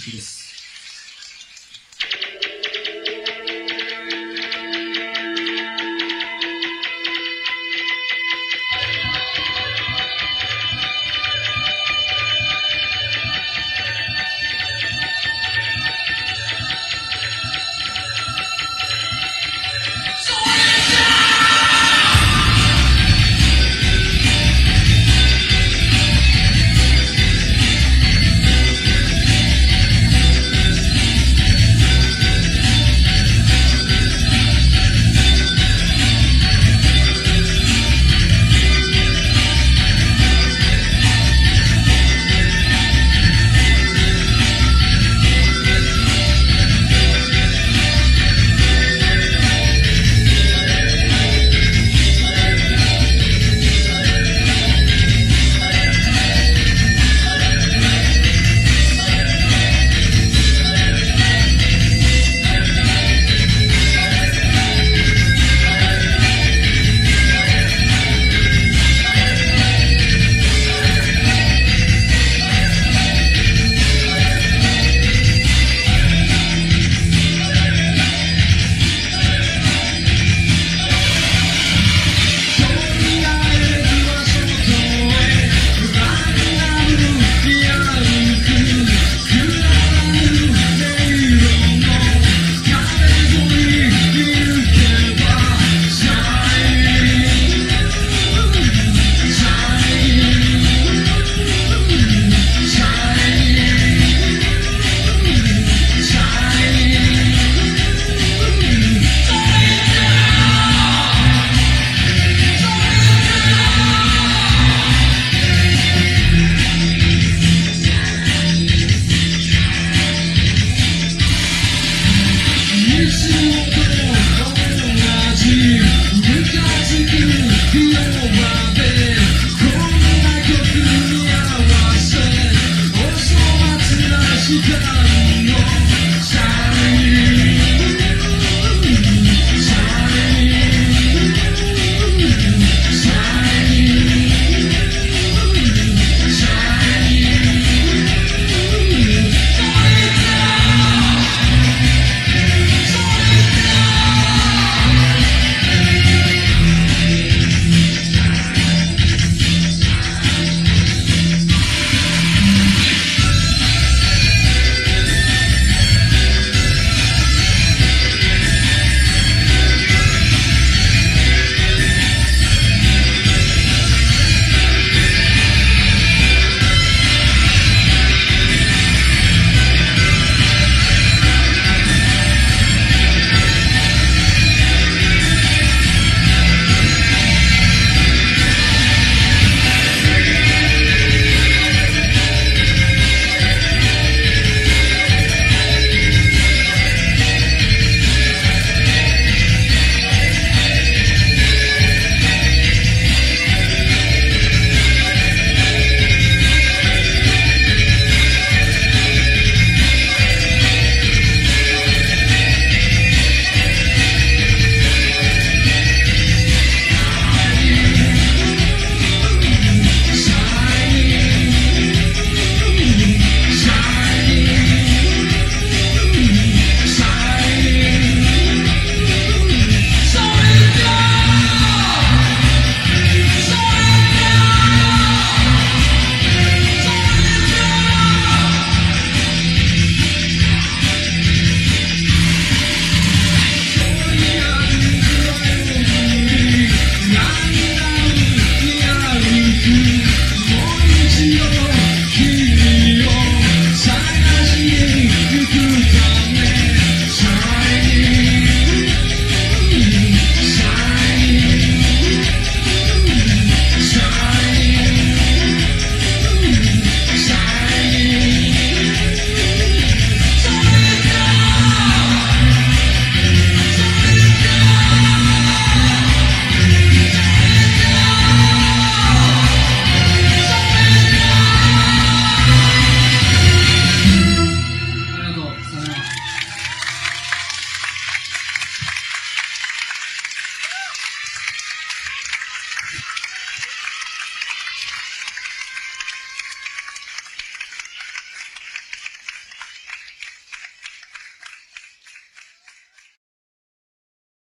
peace.